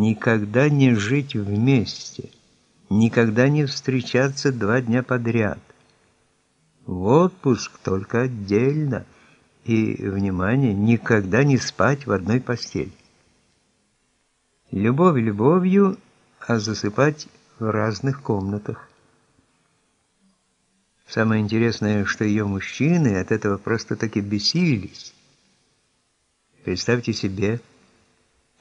никогда не жить вместе, никогда не встречаться два дня подряд. В отпуск только отдельно и, внимание, никогда не спать в одной постели. Любовь любовью, а засыпать в разных комнатах. Самое интересное, что ее мужчины от этого просто-таки бесились. Представьте себе,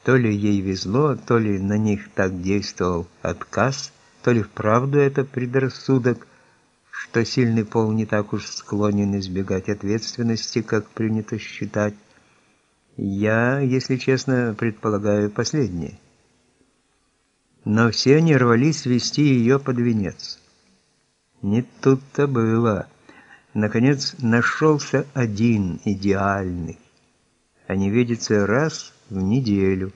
то ли ей везло, то ли на них так действовал отказ, то ли вправду это предрассудок, что сильный пол не так уж склонен избегать ответственности, как принято считать. Я, если честно, предполагаю последнее. Но все они рвались вести ее под венец. Не тут-то было. Наконец нашелся один идеальный. Они видятся раз в неделю.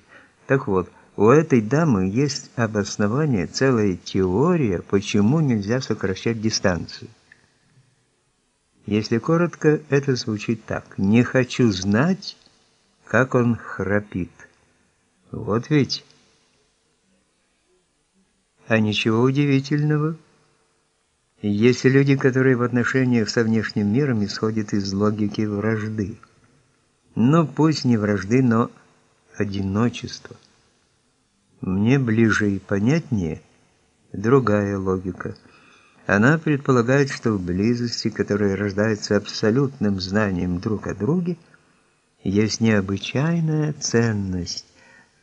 Так вот, у этой дамы есть обоснование, целая теория, почему нельзя сокращать дистанцию. Если коротко, это звучит так. «Не хочу знать, как он храпит». Вот ведь. А ничего удивительного. Есть люди, которые в отношениях со внешним миром исходят из логики вражды. Ну, пусть не вражды, но одиночества. Мне ближе и понятнее другая логика. Она предполагает, что в близости, которая рождается абсолютным знанием друг о друге, есть необычайная ценность.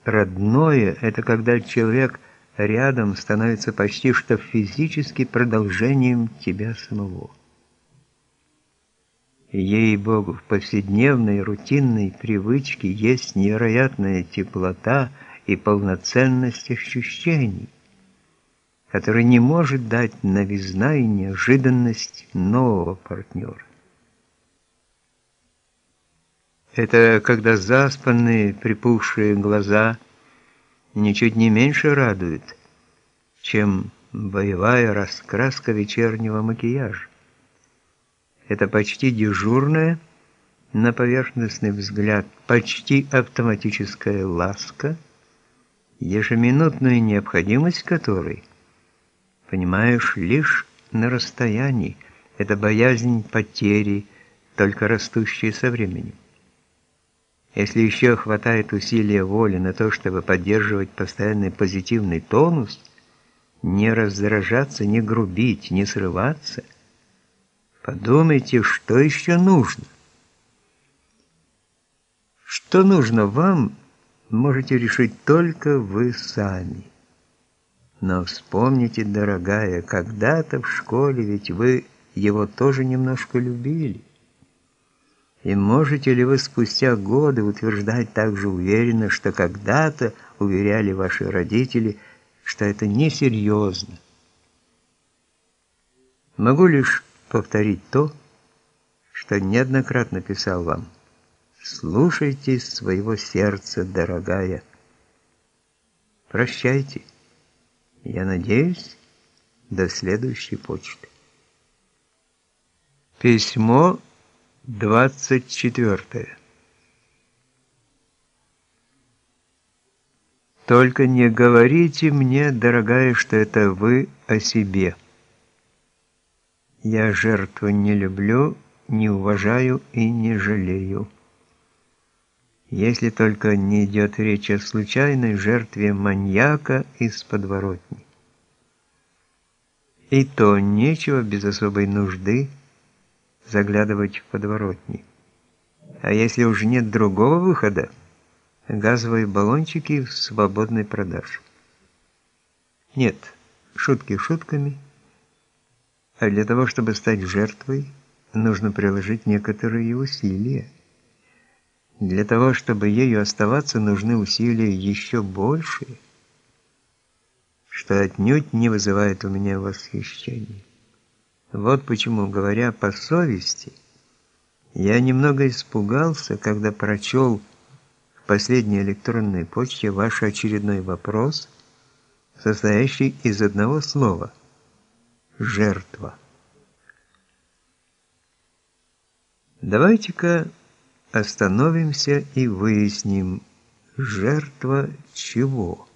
Родное – это когда человек рядом становится почти что физически продолжением тебя самого. Ей-богу, в повседневной рутинной привычке есть невероятная теплота и полноценность ощущений, которая не может дать новизна и неожиданность нового партнера. Это когда заспанные, припухшие глаза ничуть не меньше радуют, чем боевая раскраска вечернего макияжа. Это почти дежурная, на поверхностный взгляд, почти автоматическая ласка, ежеминутную необходимость которой понимаешь лишь на расстоянии. Это боязнь потери, только растущая со временем. Если еще хватает усилия воли на то, чтобы поддерживать постоянный позитивный тонус, не раздражаться, не грубить, не срываться – Подумайте, что еще нужно. Что нужно вам, можете решить только вы сами. Но вспомните, дорогая, когда-то в школе ведь вы его тоже немножко любили. И можете ли вы спустя годы утверждать так же уверенно, что когда-то уверяли ваши родители, что это несерьезно? Могу лишь повторить то, что неоднократно писал вам. Слушайте своего сердца, дорогая. Прощайте. Я надеюсь, до следующей почты. Письмо 24. Только не говорите мне, дорогая, что это вы о себе. Я жертву не люблю, не уважаю и не жалею. Если только не идет речь о случайной жертве маньяка из подворотни. И то нечего без особой нужды заглядывать в подворотни. А если уж нет другого выхода, газовые баллончики в свободной продаже. Нет, шутки шутками – а для того, чтобы стать жертвой, нужно приложить некоторые усилия. Для того, чтобы ею оставаться, нужны усилия еще большие, что отнюдь не вызывает у меня восхищения. Вот почему, говоря по совести, я немного испугался, когда прочел в последней электронной почте ваш очередной вопрос, состоящий из одного слова – жертва. Давайте-ка остановимся и выясним, жертва чего.